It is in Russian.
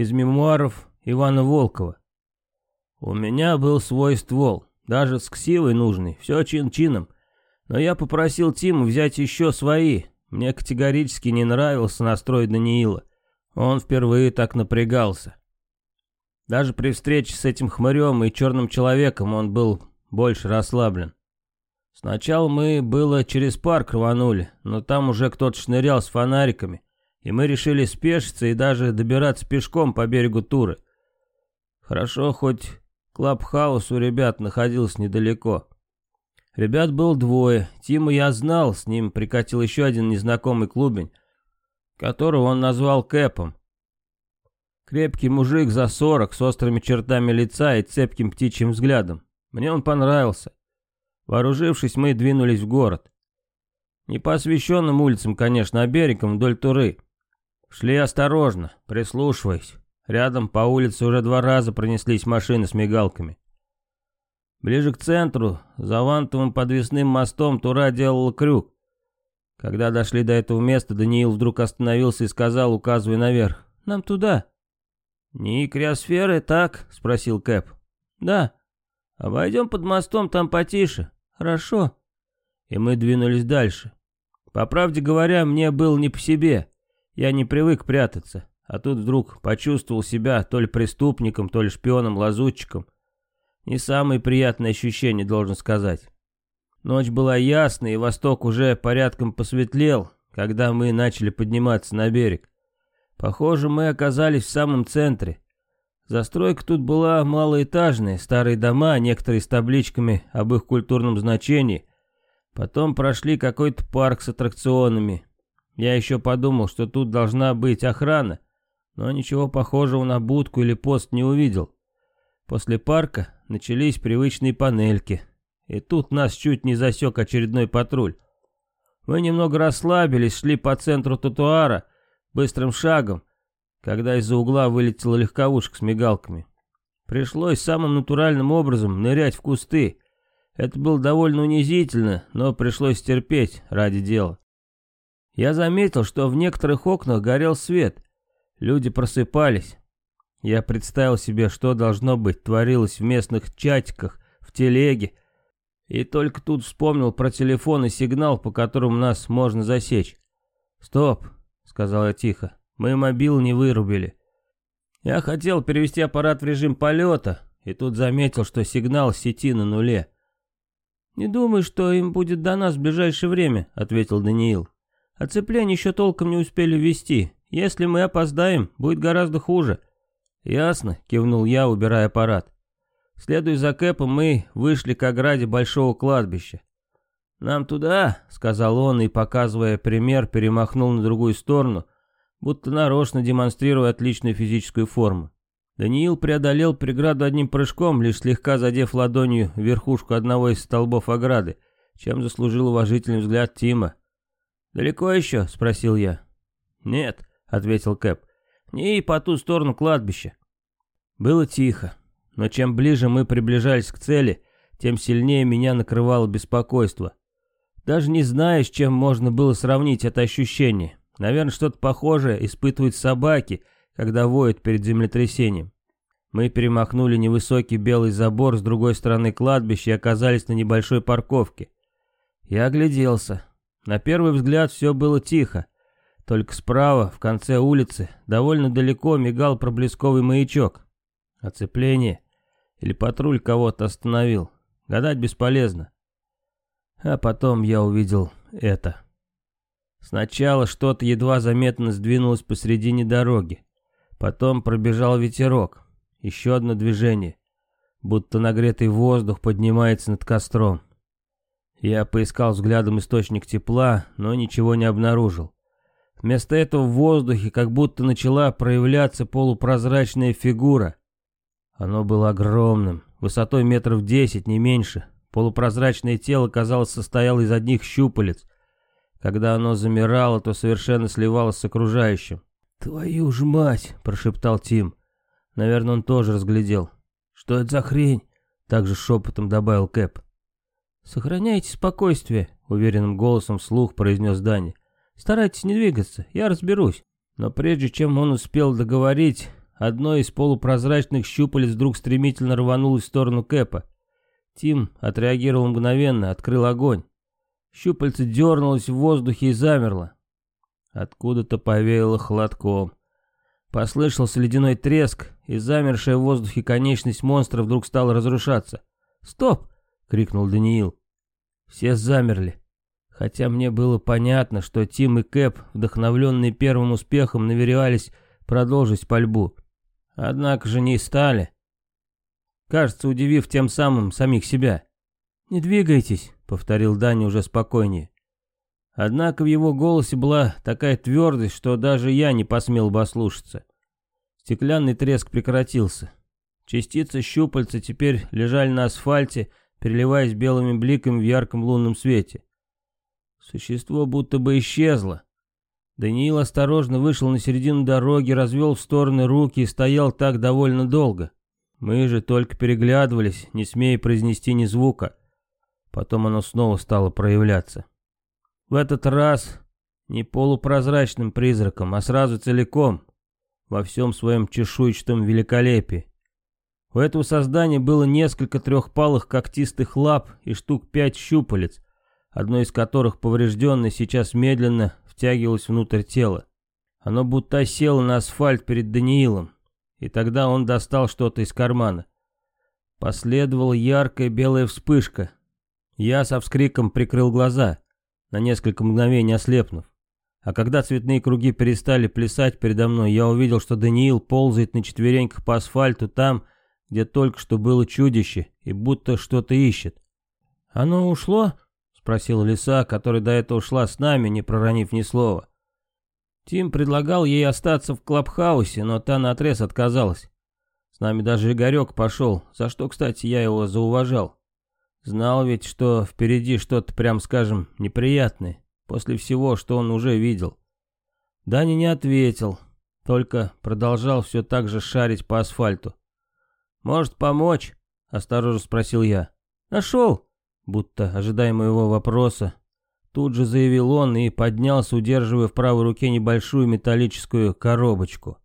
из мемуаров Ивана Волкова. У меня был свой ствол, даже с ксивой нужный, все чин-чином. Но я попросил Тиму взять еще свои. Мне категорически не нравился настрой Даниила. Он впервые так напрягался. Даже при встрече с этим хмырем и черным человеком он был больше расслаблен. Сначала мы было через парк рванули, но там уже кто-то шнырял с фонариками, и мы решили спешиться и даже добираться пешком по берегу Туры. Хорошо, хоть клабхаус у ребят находился недалеко. Ребят был двое, Тима я знал, с ним прикатил еще один незнакомый клубень, которого он назвал Кэпом. Крепкий мужик за сорок, с острыми чертами лица и цепким птичьим взглядом. Мне он понравился. Вооружившись, мы двинулись в город. Не по освещенным улицам, конечно, а берегом вдоль Туры. Шли осторожно, прислушиваясь. Рядом по улице уже два раза пронеслись машины с мигалками. Ближе к центру, за вантовым подвесным мостом, Тура делала крюк. Когда дошли до этого места, Даниил вдруг остановился и сказал, указывая наверх, «Нам туда». «Не криосферы, так?» — спросил Кэп. «Да. Обойдем под мостом, там потише». «Хорошо». И мы двинулись дальше. По правде говоря, мне было не по себе. Я не привык прятаться, а тут вдруг почувствовал себя то ли преступником, то ли шпионом-лазутчиком. Не самые приятные ощущения, должен сказать. Ночь была ясная, и восток уже порядком посветлел, когда мы начали подниматься на берег. Похоже, мы оказались в самом центре. Застройка тут была малоэтажная, старые дома, некоторые с табличками об их культурном значении. Потом прошли какой-то парк с аттракционами. Я еще подумал, что тут должна быть охрана, но ничего похожего на будку или пост не увидел. После парка начались привычные панельки, и тут нас чуть не засек очередной патруль. Мы немного расслабились, шли по центру тротуара, быстрым шагом, когда из-за угла вылетела легковушка с мигалками. Пришлось самым натуральным образом нырять в кусты. Это было довольно унизительно, но пришлось терпеть ради дела. Я заметил, что в некоторых окнах горел свет. Люди просыпались. Я представил себе, что должно быть творилось в местных чатиках, в телеге. И только тут вспомнил про телефон и сигнал, по которому нас можно засечь. «Стоп», — сказал я тихо. Мы мобил не вырубили. Я хотел перевести аппарат в режим полета, и тут заметил, что сигнал сети на нуле. «Не думаю, что им будет до нас в ближайшее время», — ответил Даниил. «Оцепление еще толком не успели ввести. Если мы опоздаем, будет гораздо хуже». «Ясно», — кивнул я, убирая аппарат. Следуя за Кэпом, мы вышли к ограде большого кладбища. «Нам туда», — сказал он и, показывая пример, перемахнул на другую сторону, будто нарочно демонстрируя отличную физическую форму. Даниил преодолел преграду одним прыжком, лишь слегка задев ладонью верхушку одного из столбов ограды, чем заслужил уважительный взгляд Тима. «Далеко еще?» — спросил я. «Нет», — ответил Кэп, — «не по ту сторону кладбища». Было тихо, но чем ближе мы приближались к цели, тем сильнее меня накрывало беспокойство. Даже не зная, с чем можно было сравнить это ощущение. Наверное, что-то похожее испытывают собаки, когда воют перед землетрясением. Мы перемахнули невысокий белый забор с другой стороны кладбища и оказались на небольшой парковке. Я огляделся. На первый взгляд все было тихо. Только справа, в конце улицы, довольно далеко мигал проблесковый маячок. Оцепление. Или патруль кого-то остановил. Гадать бесполезно. А потом я увидел это. Сначала что-то едва заметно сдвинулось посредине дороги. Потом пробежал ветерок. Еще одно движение. Будто нагретый воздух поднимается над костром. Я поискал взглядом источник тепла, но ничего не обнаружил. Вместо этого в воздухе как будто начала проявляться полупрозрачная фигура. Оно было огромным, высотой метров десять, не меньше. Полупрозрачное тело, казалось, состояло из одних щупалец, когда оно замирало, то совершенно сливалось с окружающим. «Твою ж мать!» — прошептал Тим. Наверное, он тоже разглядел. «Что это за хрень?» — также шепотом добавил Кэп. «Сохраняйте спокойствие», — уверенным голосом вслух произнес Дани. «Старайтесь не двигаться, я разберусь». Но прежде чем он успел договорить, одно из полупрозрачных щупалец вдруг стремительно рванулось в сторону Кэпа. Тим отреагировал мгновенно, открыл огонь. Щупальце дернулось в воздухе и замерло. Откуда-то повеяло холодком. Послышался ледяной треск, и замершая в воздухе конечность монстра вдруг стала разрушаться. «Стоп!» — крикнул Даниил. Все замерли. Хотя мне было понятно, что Тим и Кэп, вдохновленные первым успехом, намеревались продолжить пальбу. Однако же не стали. Кажется, удивив тем самым самих себя. «Не двигайтесь», — повторил Даня уже спокойнее. Однако в его голосе была такая твердость, что даже я не посмел бы ослушаться. Стеклянный треск прекратился. Частицы щупальца теперь лежали на асфальте, переливаясь белыми бликами в ярком лунном свете. Существо будто бы исчезло. Даниил осторожно вышел на середину дороги, развел в стороны руки и стоял так довольно долго. Мы же только переглядывались, не смея произнести ни звука. Потом оно снова стало проявляться. В этот раз не полупрозрачным призраком, а сразу целиком, во всем своем чешуйчатом великолепии. У этого создания было несколько трехпалых когтистых лап и штук пять щупалец, одно из которых поврежденное сейчас медленно втягивалось внутрь тела. Оно будто осело на асфальт перед Даниилом, и тогда он достал что-то из кармана. Последовала яркая белая вспышка. Я со вскриком прикрыл глаза, на несколько мгновений ослепнув. А когда цветные круги перестали плясать передо мной, я увидел, что Даниил ползает на четвереньках по асфальту там, где только что было чудище, и будто что-то ищет. «Оно ушло?» — спросила лиса, которая до этого ушла с нами, не проронив ни слова. Тим предлагал ей остаться в клабхаусе, но та наотрез отказалась. С нами даже Игорек пошел, за что, кстати, я его зауважал. Знал ведь, что впереди что-то, прям скажем, неприятное после всего, что он уже видел. Даня не ответил, только продолжал все так же шарить по асфальту. «Может, помочь?» — осторожно спросил я. «Нашел!» Будто ожидая моего вопроса, тут же заявил он и поднялся, удерживая в правой руке небольшую металлическую коробочку.